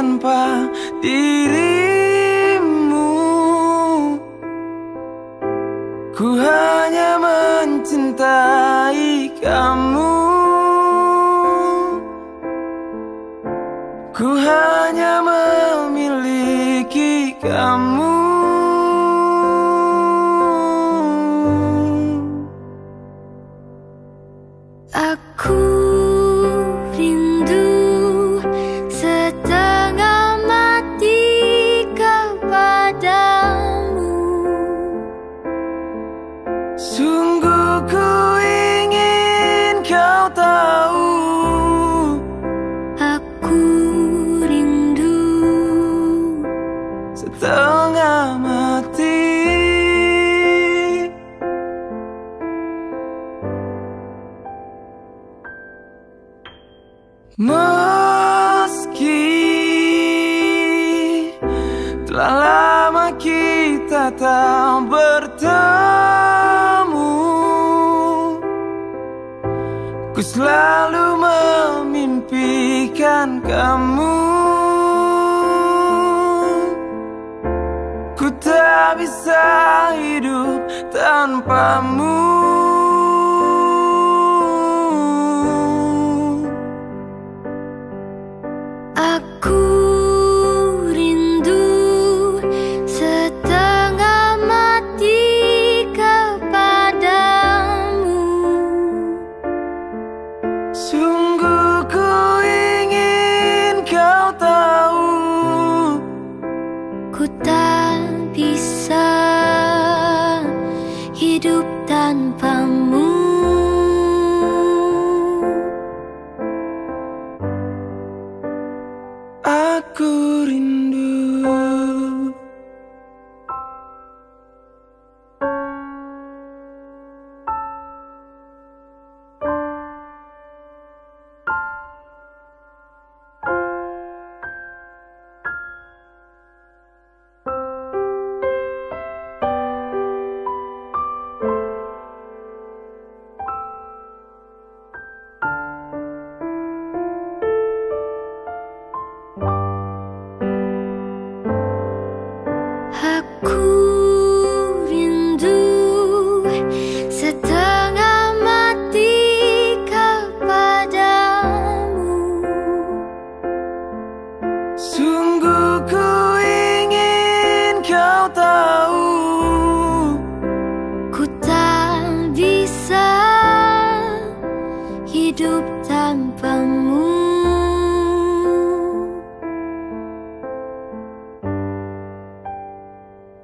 tanpa dirimu. Ku hanya mencintai kamu. Ku hanya memiliki kamu. Aku Meski Telah lama kita tak bertemu Ku selalu memimpikan kamu. Ku tak bisa hidup tanpamu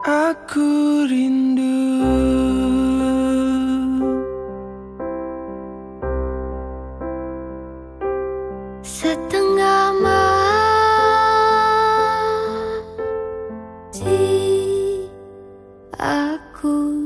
Aku rindu. Setengah mati Aku